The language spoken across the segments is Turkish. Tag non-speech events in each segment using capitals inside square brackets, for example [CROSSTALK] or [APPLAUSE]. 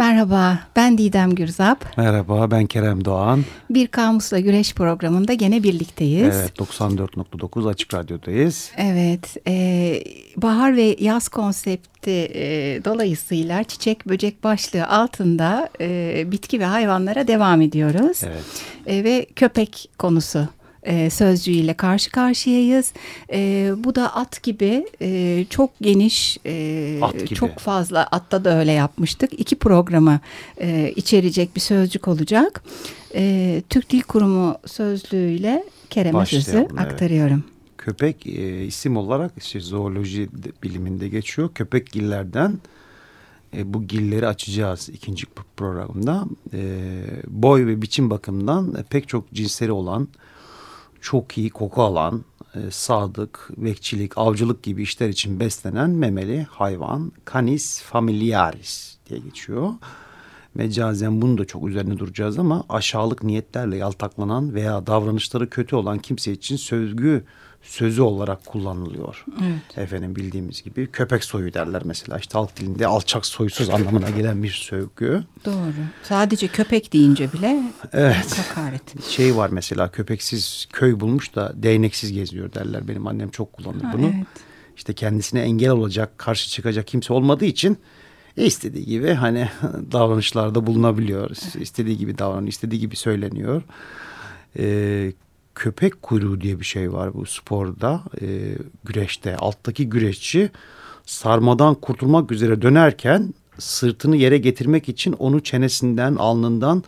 Merhaba, ben Didem Gürzap. Merhaba, ben Kerem Doğan. Bir Kamusla Güreş programında gene birlikteyiz. Evet, 94.9 Açık Radyo'dayız. Evet, e, bahar ve yaz konsepti e, dolayısıyla çiçek böcek başlığı altında e, bitki ve hayvanlara devam ediyoruz. Evet. E, ve köpek konusu e, sözcüğüyle karşı karşıyayız. E, bu da at gibi e, çok geniş, e, At gibi. çok fazla atta da öyle yapmıştık. İki programı e, içerecek bir sözcük olacak. E, Türk Dil Kurumu sözlüğüyle Kerem'e sözü Başlayalım, evet. aktarıyorum. Köpek e, isim olarak işte zooloji de- biliminde geçiyor. Köpek gillerden e, bu gilleri açacağız ikinci programda. E, boy ve biçim bakımından pek çok cinsleri olan, çok iyi koku alan, e, sadık, bekçilik, avcılık gibi işler için beslenen memeli hayvan Canis familiaris diye geçiyor. Mecazen bunu da çok üzerine duracağız ama aşağılık niyetlerle yaltaklanan veya davranışları kötü olan kimse için sözgü sözü olarak kullanılıyor. Evet. Efendim bildiğimiz gibi köpek soyu derler mesela. İşte halk dilinde alçak soysuz anlamına gelen bir sövgü. Doğru. Sadece köpek deyince bile Evet. hakaret. Şey var mesela köpeksiz köy bulmuş da değneksiz geziyor derler. Benim annem çok kullanır Ha, bunu. evet. İşte kendisine engel olacak, karşı çıkacak kimse olmadığı için e, istediği gibi hani [LAUGHS] davranışlarda bulunabiliyor. İstediği gibi davranıyor, istediği gibi söyleniyor. Ee, köpek kuyruğu diye bir şey var bu sporda, e, güreşte. Alttaki güreşçi sarmadan kurtulmak üzere dönerken sırtını yere getirmek için onu çenesinden, alnından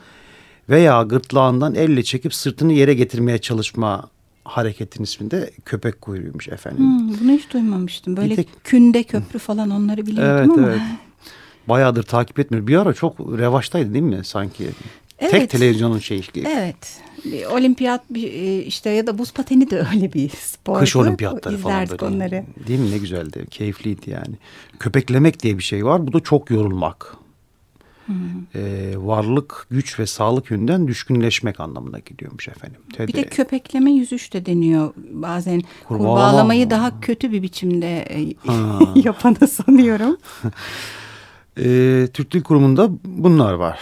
veya gırtlağından elle çekip sırtını yere getirmeye çalışma hareketin isminde köpek kuyruğuymuş efendim. Hmm, bunu hiç duymamıştım. Böyle tek- künde köprü falan onları biliyordum Evet ama. evet. Bayağıdır takip etmiyorum. Bir ara çok revaçtaydı değil mi sanki? Evet. Tek televizyonun şeyi. Evet. Olimpiyat bir e, işte ya da buz pateni de [LAUGHS] öyle bir spor. Kış olimpiyatları falan böyle. onları. Değil mi ne güzeldi. Keyifliydi yani. Köpeklemek diye bir şey var. Bu da çok yorulmak. Ee, varlık, güç ve sağlık yönünden düşkünleşmek anlamına geliyormuş efendim. Bir de köpekleme yüzüş de deniyor. Bazen Kurbağalama. kurbağalamayı daha kötü bir biçimde e, Ha. [LAUGHS] yapana sanıyorum. Ee, [LAUGHS] Türk Dil Kurumu'nda bunlar var.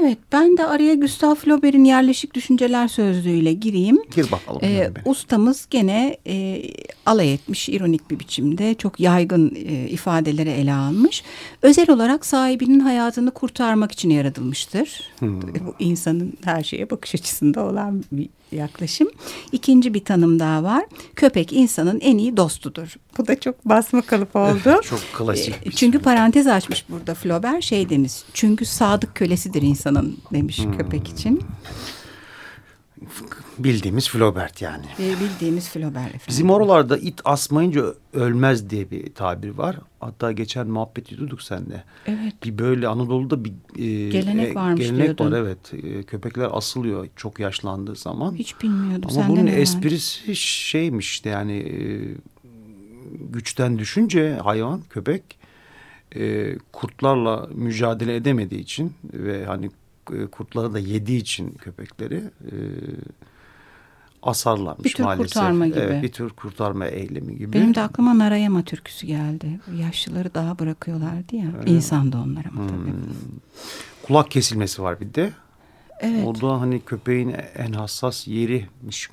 Evet ben de araya Gustav Flaubert'in yerleşik düşünceler sözlüğüyle gireyim. Gir bakalım. Ee, yani ustamız gene e, alay etmiş ironik bir biçimde çok yaygın e, ifadeleri ele almış. Özel olarak sahibinin hayatını kurtarmak için yaratılmıştır. Bu insanın her şeye bakış açısında olan bir yaklaşım. İkinci bir tanım daha var. Köpek insanın en iyi dostudur. Bu da çok basma kalıp oldu. Çok klasik. E, Çünkü şey. parantez açmış burada Flaubert şey demiş. Çünkü sadık kölesidir insanın demiş köpek için. Bildiğimiz Flaubert yani. E, bildiğimiz Flaubert efendim. Bizim oralarda it asmayınca ölmez diye bir tabir var. Hatta geçen muhabbet ediyorduk seninle. Evet. Bir böyle Anadolu'da bir e, Gelenek varmış gelenek diyordun. var evet. E, köpekler asılıyor çok yaşlandığı zaman. Hiç bilmiyordum. Ama Senden bunun öğrendim. esprisi şeymiş işte yani e, güçten düşünce hayvan köpek e, kurtlarla mücadele edemediği için ve hani e, kurtları da yediği için köpekleri e, asarlarmış Bir tür maalesef. kurtarma gibi. Evet, bir tür kurtarma eylemi gibi. Benim de aklıma Narayama türküsü geldi. Yaşlıları daha bırakıyorlardı ya. İnsan da onlar ama tabii. Hmm. Kulak kesilmesi var bir de. Evet. O da hani köpeğin en hassas yerimiş.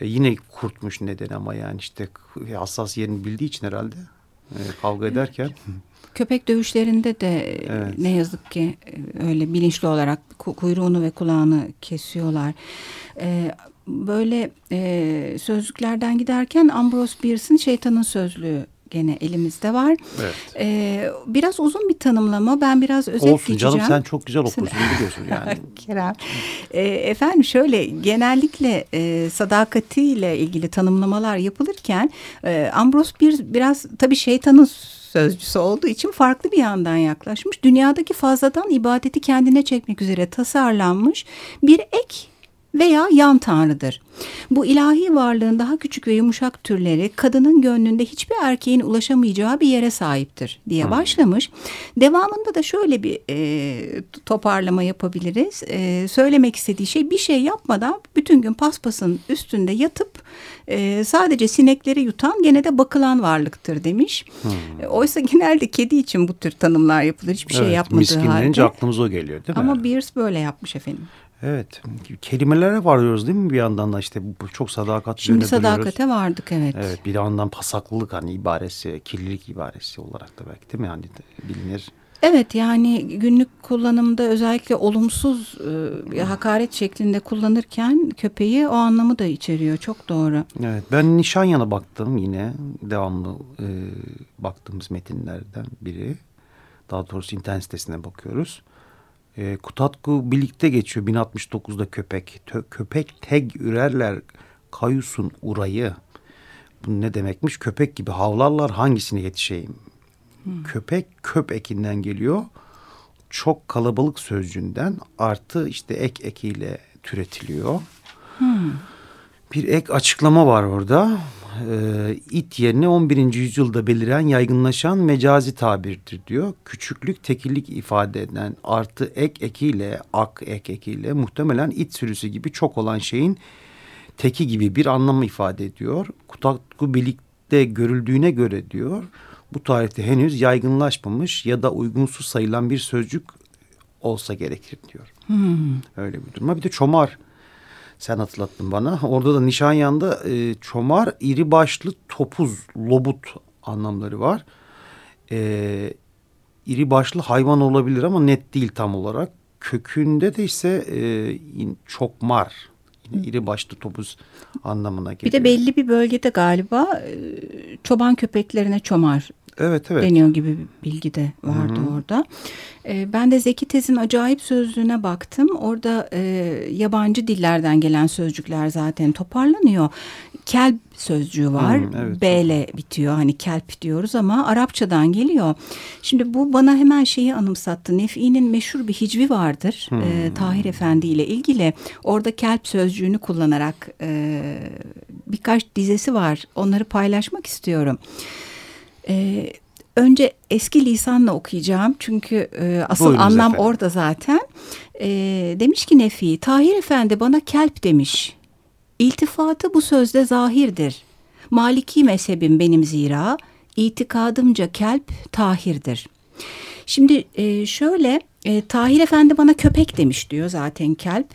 E, yine kurtmuş neden ama yani işte hassas yerini bildiği için herhalde e, kavga ederken. Köpek dövüşlerinde de e, Evet. ne yazık ki e, öyle bilinçli olarak ku- kuyruğunu ve kulağını kesiyorlar. E, böyle e, sözlüklerden giderken Ambrose Bierce'in Şeytanın Sözlüğü gene elimizde var. Evet. E, biraz uzun bir tanımlama. Ben biraz özet Olsun geçeceğim. canım sen çok güzel okursun biliyorsun yani. [LAUGHS] Kerem. E, efendim şöyle genellikle e, sadakatiyle ilgili tanımlamalar yapılırken e, Ambrose bir biraz tabii şeytanın sözcüsü olduğu için farklı bir yandan yaklaşmış. Dünyadaki fazladan ibadeti kendine çekmek üzere tasarlanmış bir ek veya yan tanrıdır. Bu ilahi varlığın daha küçük ve yumuşak türleri kadının gönlünde hiçbir erkeğin ulaşamayacağı bir yere sahiptir diye hmm. başlamış. Devamında da şöyle bir e, toparlama yapabiliriz. E, söylemek istediği şey bir şey yapmadan bütün gün paspasın üstünde yatıp e, sadece sinekleri yutan gene de bakılan varlıktır demiş. Hmm. E, oysa genelde kedi için bu tür tanımlar yapılır. Hiçbir şey evet, şey yapmadığı halde. aklımıza o geliyor değil mi? Ama Beers böyle yapmış efendim. Evet. Kelimelere varıyoruz değil mi bir yandan da işte bu çok sadakat Şimdi sadakate vardık evet. Evet bir yandan pasaklılık hani ibaresi, kirlilik ibaresi olarak da belki değil mi? Yani bilinir. Evet yani günlük kullanımda özellikle olumsuz e, hakaret şeklinde kullanırken köpeği o anlamı da içeriyor. Çok doğru. Evet ben Nişanyan'a baktım yine devamlı e, baktığımız metinlerden biri. Daha doğrusu internet sitesine bakıyoruz. E, Kutatku birlikte geçiyor 1069'da köpek. Tö, köpek teg ürerler kayusun urayı. Bu ne demekmiş? Köpek gibi havlarlar hangisine yetişeyim? Hmm. Köpek köp ekinden geliyor. Çok kalabalık sözcüğünden artı işte ek ekiyle türetiliyor. Hmm. Bir ek açıklama var orada. Ee, it yerine 11. yüzyılda beliren yaygınlaşan mecazi tabirdir diyor. Küçüklük tekillik ifade eden artı ek ekiyle ak ek ekiyle muhtemelen it sürüsü gibi çok olan şeyin teki gibi bir anlamı ifade ediyor. Kutakku birlikte görüldüğüne göre diyor bu tarihte henüz yaygınlaşmamış ya da uygunsuz sayılan bir sözcük olsa gerekir diyor. Hmm. Öyle bir duruma. Bir de çomar sen hatırlattın bana. Orada da Nişanyan'da e, çomar iri başlı topuz, lobut anlamları var. E, iri başlı hayvan olabilir ama net değil tam olarak. Kökünde de ise e, çokmar yine iri başlı topuz anlamına geliyor. Bir de belli bir bölgede galiba e, çoban köpeklerine çomar evet, evet. deniyor gibi bir bilgi de vardı Hı -hı. orada. E, ben de Zeki Tez'in acayip sözlüğüne baktım. Orada e, yabancı dillerden gelen sözcükler zaten toparlanıyor. Kelp sözcüğü var. Hmm, evet. B ile bitiyor. Hani kelp diyoruz ama Arapçadan geliyor. Şimdi bu bana hemen şeyi anımsattı. Nefi'nin meşhur bir hicvi vardır. E, Tahir Efendi ile ilgili. Orada kelp sözcüğünü kullanarak e, birkaç dizesi var. Onları paylaşmak istiyorum. E, önce eski lisanla okuyacağım çünkü e, asıl Buyurunuz anlam efendim. orada zaten. E, demiş ki Nefi, Tahir Efendi bana kelp demiş. İltifatı bu sözde zahirdir. Maliki mezhebim benim zira, itikadımca kelp tahirdir. Şimdi e, şöyle e, Tahir Efendi bana köpek demiş diyor zaten kelp.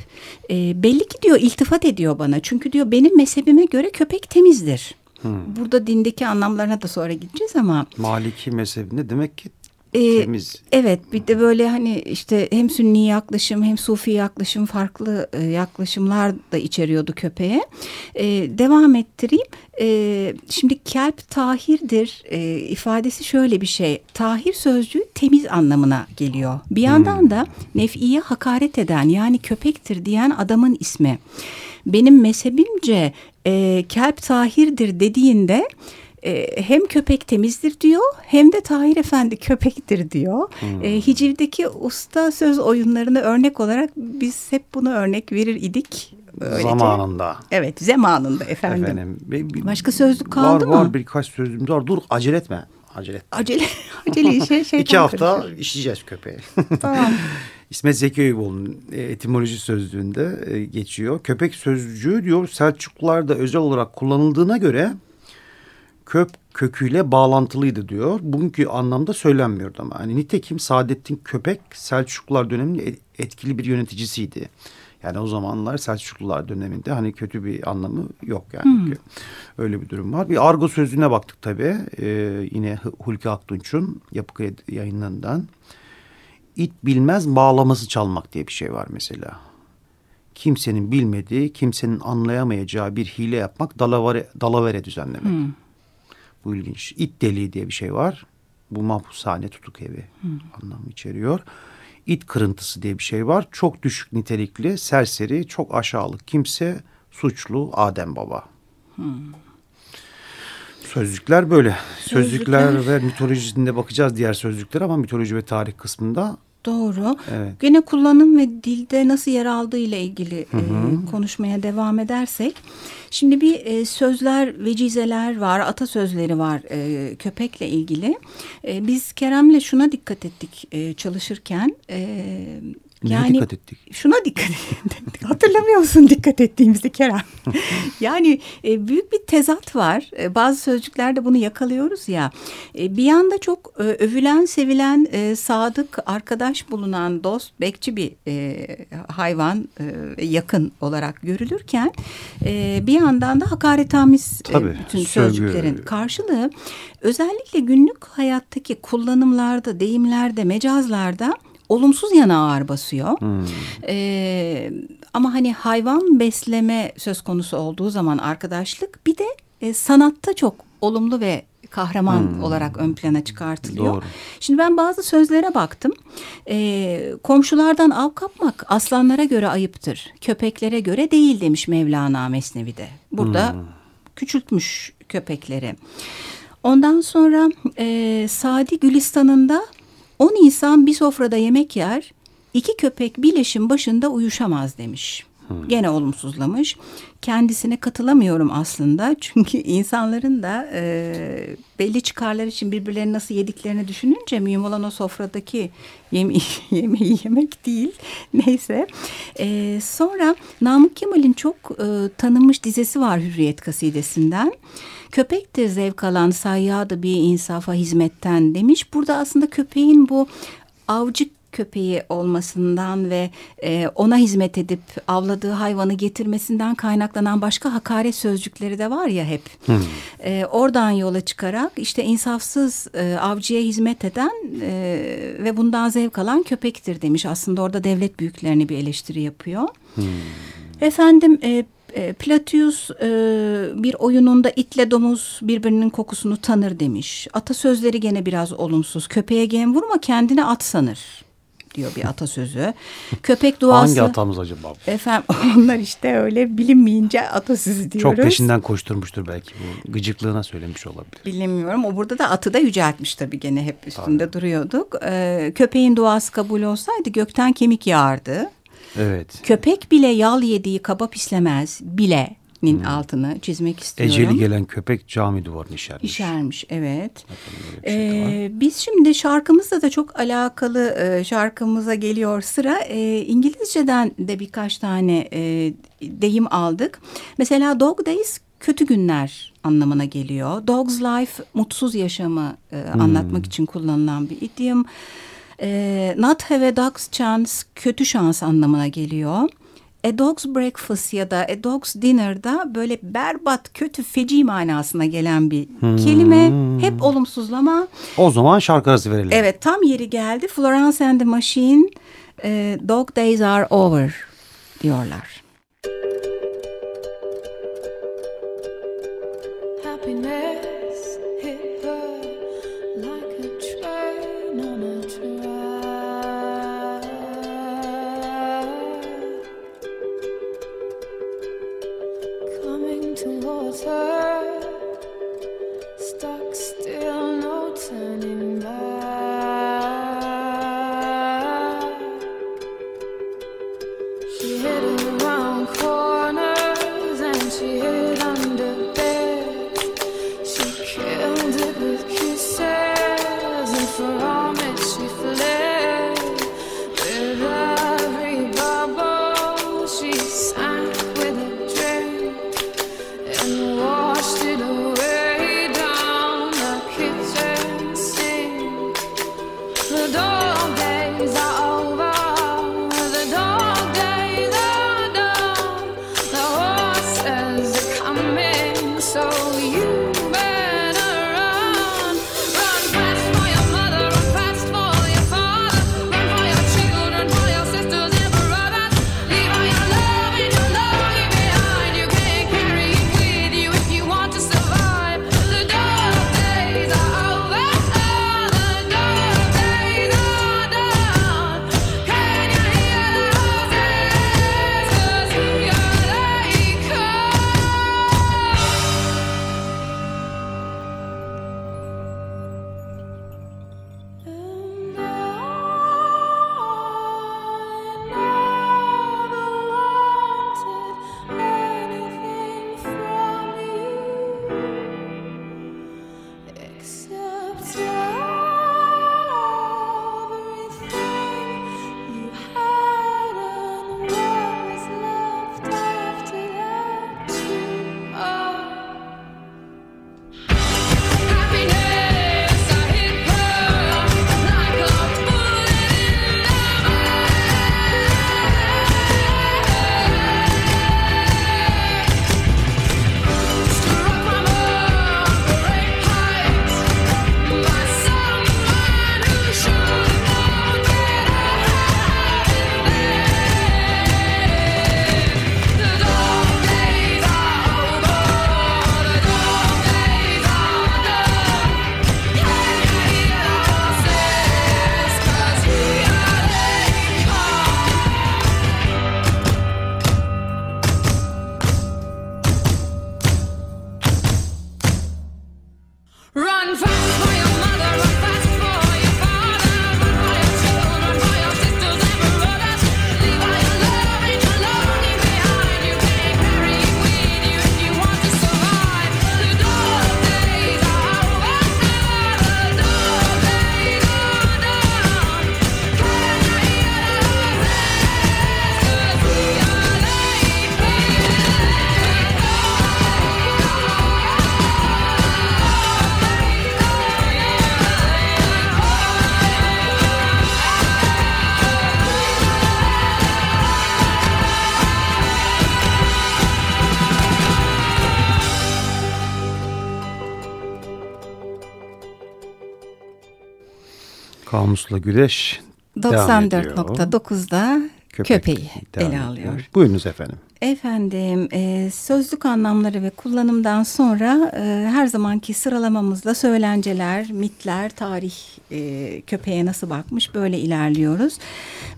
E, belli ki diyor iltifat ediyor bana çünkü diyor benim mezhebime göre köpek temizdir. Hmm. Burada dindeki anlamlarına da sonra gideceğiz ama. Maliki mezhebinde demek ki ee, temiz. Evet bir de böyle hani işte hem sünni yaklaşım hem sufi yaklaşım farklı e, yaklaşımlar da içeriyordu köpeğe. E, devam ettireyim. E, şimdi kelp tahirdir e, ifadesi şöyle bir şey. Tahir sözcüğü temiz anlamına geliyor. Bir yandan hmm. da nef'iye hakaret eden yani köpektir diyen adamın ismi. Benim mezhebimce e, kelp tahirdir dediğinde e, hem köpek temizdir diyor hem de Tahir Efendi köpektir diyor. Hmm. E, Hiciv'deki usta söz oyunlarını örnek olarak biz hep bunu örnek verir idik. Öylece. Zamanında. Evet zamanında efendim. efendim bir, Başka sözlük kaldı var, mı? Var birkaç sözlüğüm var. Dur acele etme. Acele etme. Acele, [LAUGHS] acele şey, şey [LAUGHS] İki hafta karışır. işleyeceğiz köpeği. Tamam. [LAUGHS] İsmet Zeki Eyüboğlu'nun e, etimoloji sözlüğünde e, geçiyor. Köpek sözcüğü diyor Selçuklularda özel olarak kullanıldığına göre köp köküyle bağlantılıydı diyor. Bugünkü anlamda söylenmiyordu ama. Yani nitekim Saadettin Köpek Selçuklular döneminin etkili bir yöneticisiydi. Yani o zamanlar Selçuklular döneminde hani kötü bir anlamı yok yani. Hmm. Öyle bir durum var. Bir argo sözlüğüne baktık tabii. Ee, yine Hulki Aktunç'un yapı yayınlarından. İt bilmez bağlaması çalmak diye bir şey var mesela. Kimsenin bilmediği, kimsenin anlayamayacağı bir hile yapmak dalavere, dalavere düzenlemek. Hmm. Bu ilginç. İt deliği diye bir şey var. Bu mahpushane tutuk evi hmm. anlamı içeriyor. İt kırıntısı diye bir şey var. Çok düşük nitelikli, serseri, çok aşağılık kimse, suçlu Adem Baba. Hmm. Sözlükler böyle. Sözlükler, Sözlükler ve mitolojisinde bakacağız diğer sözlükler ama mitoloji ve tarih kısmında Doğru. Evet. Gene kullanım ve dilde nasıl yer aldığı ile ilgili hı hı. E, konuşmaya devam edersek. Şimdi bir e, sözler, vecizeler var, atasözleri var e, köpekle ilgili. E, biz Kerem'le şuna dikkat ettik e, çalışırken. E, yani dikkat ettik? Şuna dikkat [LAUGHS] ettik. Hatırlamıyor musun dikkat ettiğimizi Kerem? [LAUGHS] yani e, büyük bir tezat var. E, bazı sözcüklerde bunu yakalıyoruz ya. E, bir yanda çok e, övülen, sevilen, e, sadık, arkadaş bulunan, dost, bekçi bir e, hayvan e, yakın olarak görülürken e, bir yandan da hakaretamiz e, Tabii, bütün sözcüklerin karşılığı özellikle günlük hayattaki kullanımlarda, deyimlerde, mecazlarda olumsuz yana ağır basıyor. Hmm. Ee, ama hani hayvan besleme söz konusu olduğu zaman arkadaşlık bir de e, sanatta çok olumlu ve kahraman hmm. olarak ön plana çıkartılıyor. Doğru. Şimdi ben bazı sözlere baktım. E, komşulardan av kapmak aslanlara göre ayıptır. Köpeklere göre değil demiş Mevlana Mesnevi'de. Burada hmm. küçültmüş köpekleri. Ondan sonra e, Sadi Gülistan'ında On insan bir sofrada yemek yer, iki köpek bir leşin başında uyuşamaz demiş. Hmm. Gene olumsuzlamış. Kendisine katılamıyorum aslında. [LAUGHS] Çünkü insanların da e, belli çıkarlar için birbirlerini nasıl yediklerini düşününce mühim olan o sofradaki yeme [LAUGHS] yemeği yemek değil. [LAUGHS] Neyse. E, sonra Namık Kemal'in çok e, tanınmış dizesi var Hürriyet kasidesinden. Köpektir zevk alan sayyadı bir insafa hizmetten demiş. Burada aslında köpeğin bu avcı köpeği olmasından ve e, ona hizmet edip avladığı hayvanı getirmesinden kaynaklanan başka hakaret sözcükleri de var ya hep. Hmm. E, oradan yola çıkarak işte insafsız e, avcıya hizmet eden e, ve bundan zevk alan köpektir demiş. Aslında orada devlet büyüklerini bir eleştiri yapıyor. Hmm. Efendim e, e, Platius e, bir oyununda itle domuz birbirinin kokusunu tanır demiş. Atasözleri gene biraz olumsuz. Köpeğe gem vurma kendine at sanır diyor bir atasözü. Köpek duası. Hangi atamız acaba? Efendim [LAUGHS] onlar işte öyle bilinmeyince atasözü diyoruz. Çok peşinden koşturmuştur belki bu gıcıklığına söylemiş olabilir. Bilemiyorum. O burada da atı da yüceltmiş tabii gene hep üstünde tabii. duruyorduk. Ee, köpeğin duası kabul olsaydı gökten kemik yağardı. Evet. Köpek bile yal yediği kaba pislemez bile nin hmm. altını çizmek istiyorum. Eceli gelen köpek cami duvarını işermiş. İşermiş evet. Şey ee, biz şimdi şarkımızla da çok alakalı e, şarkımıza geliyor sıra. E, İngilizceden de birkaç tane e, deyim aldık. Mesela dog days kötü günler anlamına geliyor. Dog's life mutsuz yaşamı e, hmm. anlatmak için kullanılan bir idiom. E, not have a dog's chance kötü şans anlamına geliyor. A Dog's Breakfast ya da A Dog's Dinner'da böyle berbat, kötü, feci manasına gelen bir hmm. kelime. Hep olumsuzlama. O zaman şarkı arası verelim. Evet tam yeri geldi. Florence and the Machine e, Dog Days Are Over diyorlar. Kamusla Güreş 94.9'da köpeği ele alıyor. Buyurunuz efendim. Efendim e, sözlük anlamları ve kullanımdan sonra e, her zamanki sıralamamızda söylenceler, mitler, tarih e, köpeğe nasıl bakmış böyle ilerliyoruz.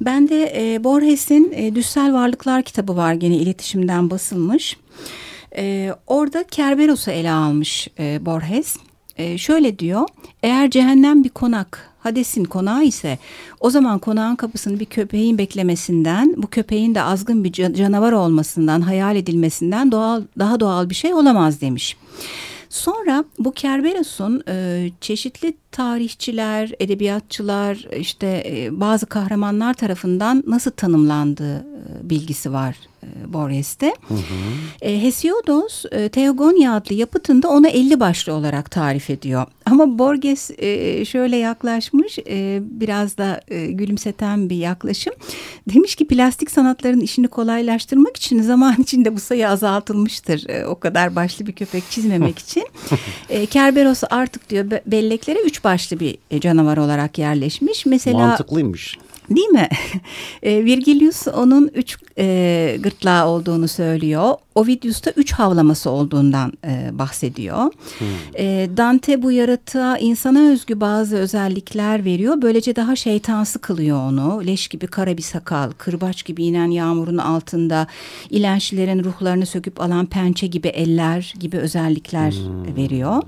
Ben de e, Borges'in e, Düssel Varlıklar kitabı var gene iletişimden basılmış. E, orada Kerberos'u ele almış e, Borges. E, şöyle diyor, eğer cehennem bir konak, Hades'in konağı ise o zaman konağın kapısını bir köpeğin beklemesinden, bu köpeğin de azgın bir canavar olmasından, hayal edilmesinden doğal daha doğal bir şey olamaz demiş. Sonra bu Kerberos'un e, çeşitli tarihçiler, edebiyatçılar, işte e, bazı kahramanlar tarafından nasıl tanımlandığı e, bilgisi var e, Borges'te. Hı hı. E, Hesiodos e, Teogonia adlı yapıtında onu 50 başlı olarak tarif ediyor. Ama Borges e, şöyle yaklaşmış, e, biraz da e, gülümseten bir yaklaşım. Demiş ki plastik sanatların işini kolaylaştırmak için zaman [LAUGHS] içinde bu sayı azaltılmıştır. E, o kadar başlı bir köpek çizmemek için. [LAUGHS] e, Kerberos artık diyor belleklere üç başlı bir canavar olarak yerleşmiş. Mesela Mantıklıymış. Değil mi? [LAUGHS] E, Virgilius onun üç e, gırtlağı olduğunu söylüyor. Ovidius da üç havlaması olduğundan e, bahsediyor. Hmm. E, Dante bu yaratığa insana özgü bazı özellikler veriyor. Böylece daha şeytansı kılıyor onu. Leş gibi kara bir sakal, kırbaç gibi inen yağmurun altında ilençlilerin ruhlarını söküp alan pençe gibi eller gibi özellikler hmm. veriyor.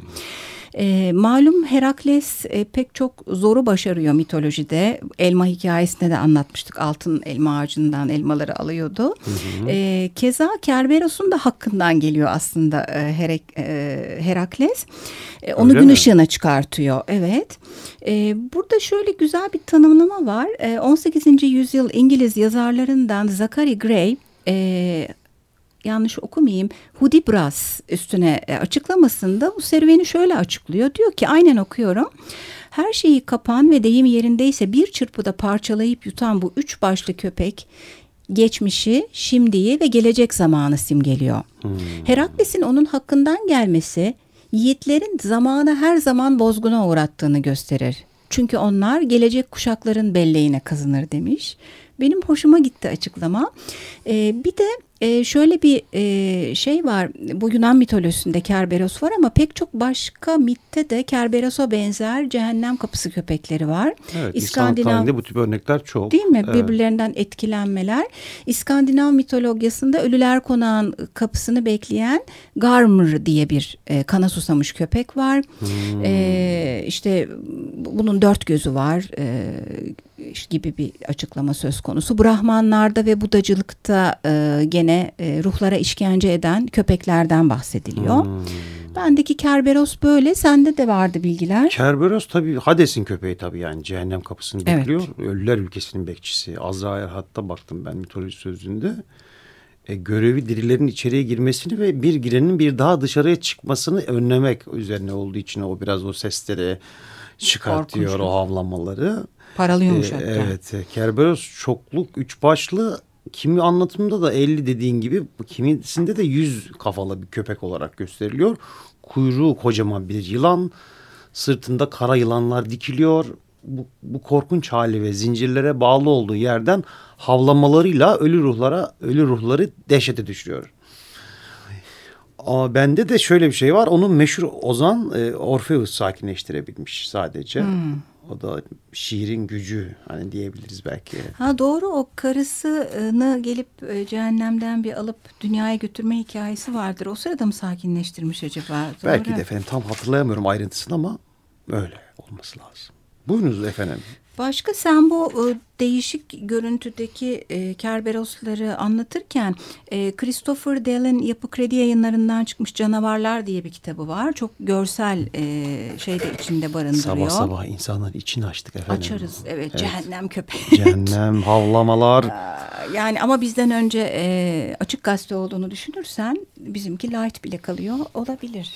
E, malum Herakles e, pek çok zoru başarıyor mitolojide. Elma hikayesinde de anlatmıştık. Altın elma ağacından elmaları alıyordu. Hı hı. E, keza Kerberos'un da hakkından geliyor aslında e, Herek, e, Herakles. E, onu Öyle gün mi? ışığına çıkartıyor. Evet. E, burada şöyle güzel bir tanımlama var. E, 18. yüzyıl İngiliz yazarlarından Zachary Gray e, yanlış okumayayım Hudibras üstüne e, açıklamasında bu serüveni şöyle açıklıyor. Diyor ki aynen okuyorum. Her şeyi kapan ve deyim yerindeyse bir çırpıda parçalayıp yutan bu üç başlı köpek geçmişi, şimdiyi ve gelecek zamanı simgeliyor. Hmm. Herakles'in onun hakkından gelmesi yiğitlerin zamanı her zaman bozguna uğrattığını gösterir. Çünkü onlar gelecek kuşakların belleğine kazınır demiş. Benim hoşuma gitti açıklama. Ee, bir de e, şöyle bir e, şey var. Bu Yunan mitolojisinde Kerberos var ama pek çok başka mitte de Kerberos'a benzer cehennem kapısı köpekleri var. Evet, İskandinav bu tip örnekler çok. Değil mi? Evet. Birbirlerinden etkilenmeler. İskandinav mitolojisinde ölüler konağın kapısını bekleyen Garmr diye bir e, kana susamış köpek var. Hmm. E, işte bunun dört gözü var. E, gibi bir açıklama söz konusu. Brahmanlarda ve Budacılıkta e, gene e, ruhlara işkence eden köpeklerden bahsediliyor. Hmm. Bendeki Kerberos böyle. Sende de vardı bilgiler. Kerberos tabii Hades'in köpeği tabii yani cehennem kapısını bekliyor. Evet. Ölüler ülkesinin bekçisi. Azrail hatta baktım ben mitoloji sözünde. E, görevi dirilerin içeriye girmesini ve bir girenin bir daha dışarıya çıkmasını önlemek üzerine olduğu için o biraz o sesleri çıkartıyor Korkunç. o havlamaları. Paralıyormuş ee, hatta. Evet. Kerberos çokluk, üç başlı kimi anlatımda da 50 dediğin gibi kimisinde de 100 kafalı bir köpek olarak gösteriliyor. Kuyruğu kocaman bir yılan. Sırtında kara yılanlar dikiliyor. Bu, bu korkunç hali ve zincirlere bağlı olduğu yerden havlamalarıyla ölü ruhlara ölü ruhları dehşete düşürüyor. Ama bende de şöyle bir şey var. Onun meşhur Ozan e, Orpheus sakinleştirebilmiş sadece. Hmm. O da şiirin gücü hani diyebiliriz belki. Ha doğru o karısını gelip e, cehennemden bir alıp dünyaya götürme hikayesi vardır. O sırada mı sakinleştirmiş acaba? Doğru. Belki de efendim tam hatırlayamıyorum ayrıntısını ama öyle olması lazım. Buyurunuz efendim. Başka sen bu e, değişik görüntüdeki e, Kerberosları anlatırken e, Christopher Dell'in Yapı Kredi yayınlarından çıkmış Canavarlar diye bir kitabı var. Çok görsel e, şey de içinde barındırıyor. Sabah sabah insanların içini açtık efendim. Açarız evet, evet. cehennem köpeği. [LAUGHS] Cehennem havlamalar. yani ama bizden önce e, açık gazete olduğunu düşünürsen bizimki light bile kalıyor olabilir.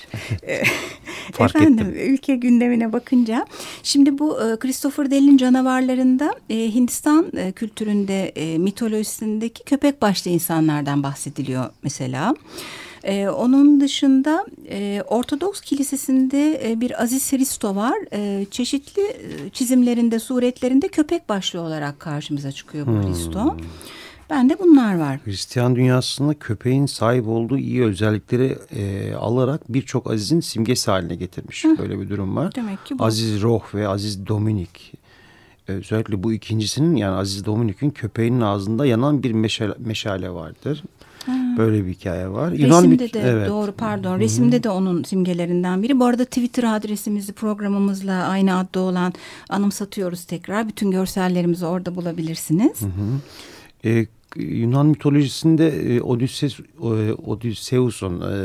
E, [LAUGHS] Fark efendim ettim. ülke gündemine bakınca şimdi bu e, Christopher Dell'in canavarlarında e, Hint Hindistan e, kültüründe, e, mitolojisindeki köpek başlı insanlardan bahsediliyor mesela. E, onun dışında e, Ortodoks Kilisesi'nde e, bir Aziz Hristo var. E, çeşitli e, çizimlerinde, suretlerinde köpek başlı olarak karşımıza çıkıyor bu hmm. Hristo. Bende bunlar var. Hristiyan dünyasında köpeğin sahip olduğu iyi özellikleri e, alarak birçok Aziz'in simgesi haline getirmiş. Hı. Böyle bir durum var. Demek ki bu. Aziz Roh ve Aziz Dominik. Özellikle bu ikincisinin yani Aziz Dominik'in köpeğinin ağzında yanan bir meşale, meşale vardır. Ha. Böyle bir hikaye var. Yunan Resimde de evet. doğru pardon. Hı -hı. Resimde de onun simgelerinden biri. Bu arada Twitter adresimizi programımızla aynı adda olan anımsatıyoruz tekrar. Bütün görsellerimizi orada bulabilirsiniz. Hı hı. Ee, Yunan mitolojisinde e, Odysseus, e, Odysseus'un e,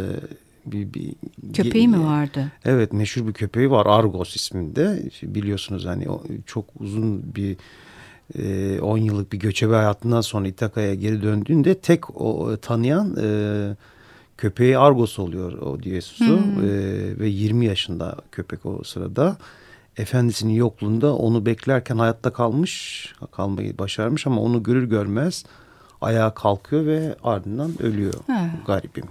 bir, bir köpeği mi vardı? Evet meşhur bir köpeği var Argos isminde. Biliyorsunuz hani çok uzun bir 10 yıllık bir göçebe hayatından sonra İtaka'ya geri döndüğünde tek o tanıyan köpeği Argos oluyor Odysseus'u hmm. ve 20 yaşında köpek o sırada efendisinin yokluğunda onu beklerken hayatta kalmış, kalmayı başarmış ama onu görür görmez ayağa kalkıyor ve ardından ölüyor ha. garibim.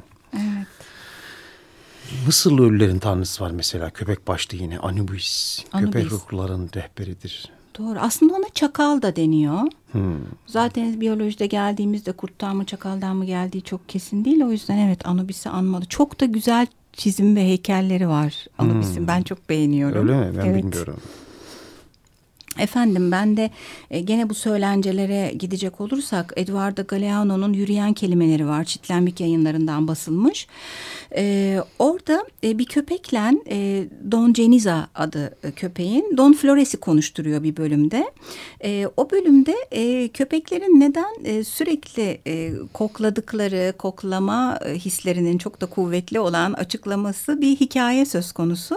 Mısırlı ölülerin tanrısı var mesela köpek başlı yine Anubis. Anubis. Köpek ruhların rehberidir. Doğru. Aslında ona çakal da deniyor. Hmm. Zaten biyolojide geldiğimizde kurttan mı çakaldan mı geldiği çok kesin değil. O yüzden evet Anubis'i anmalı. Çok da güzel çizim ve heykelleri var Anubis'in. Hmm. Ben çok beğeniyorum. Öyle mi? Ben evet. bilmiyorum. Efendim ben de e, gene bu söylencelere gidecek olursak Eduardo Galeano'nun Yürüyen Kelimeleri var. Çitlenbik yayınlarından basılmış. E, orada e, bir köpekle e, Don Ceniza adı e, köpeğin Don Flores'i konuşturuyor bir bölümde. E, o bölümde e, köpeklerin neden e, sürekli e, kokladıkları, koklama e, hislerinin çok da kuvvetli olan açıklaması bir hikaye söz konusu.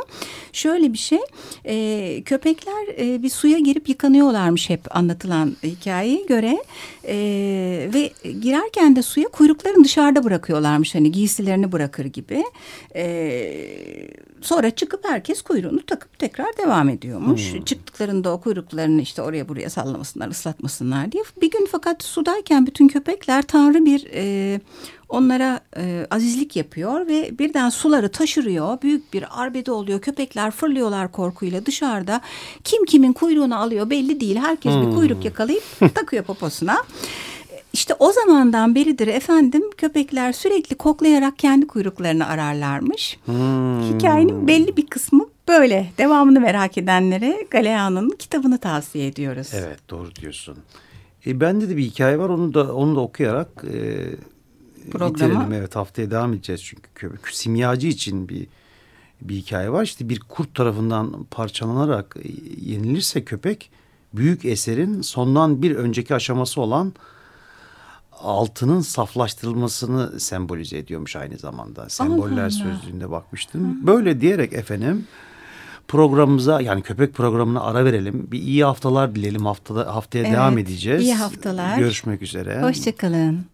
Şöyle bir şey, e, köpekler e, bir suya girip yıkanıyorlarmış hep anlatılan hikayeye göre e, ve girerken de suya kuyruklarını dışarıda bırakıyorlarmış hani giysilerini bırakır gibi. E, sonra çıkıp herkes kuyruğunu takıp tekrar devam ediyormuş. Hmm. Çıktıklarında o kuyruklarını işte oraya buraya sallamasınlar, ıslatmasınlar diye. Bir gün fakat sudayken bütün köpekler tanrı bir e, onlara e, azizlik yapıyor ve birden suları taşırıyor. Büyük bir arbede oluyor. Köpekler fırlıyorlar korkuyla dışarıda. Kim kimin kuyruğunu alıyor belli değil. Herkes hmm. bir kuyruk yakalayıp [LAUGHS] takıyor poposuna. İşte o zamandan beridir efendim köpekler sürekli koklayarak kendi kuyruklarını ararlarmış. Hmm. Hikayenin belli bir kısmı böyle. Devamını merak edenlere Galeano'nun kitabını tavsiye ediyoruz. Evet doğru diyorsun. E, bende de bir hikaye var onu da onu da okuyarak e, Programa. bitirelim. Evet haftaya devam edeceğiz çünkü köpek simyacı için bir bir hikaye var. İşte bir kurt tarafından parçalanarak e, yenilirse köpek büyük eserin sondan bir önceki aşaması olan altının saflaştırılmasını sembolize ediyormuş aynı zamanda. Semboller Allah sözlüğünde bakmıştım. Hı. Böyle diyerek efendim programımıza yani köpek programına ara verelim. Bir iyi haftalar dileyelim. Haftada haftaya evet, devam edeceğiz. İyi haftalar. Görüşmek üzere. Hoşçakalın.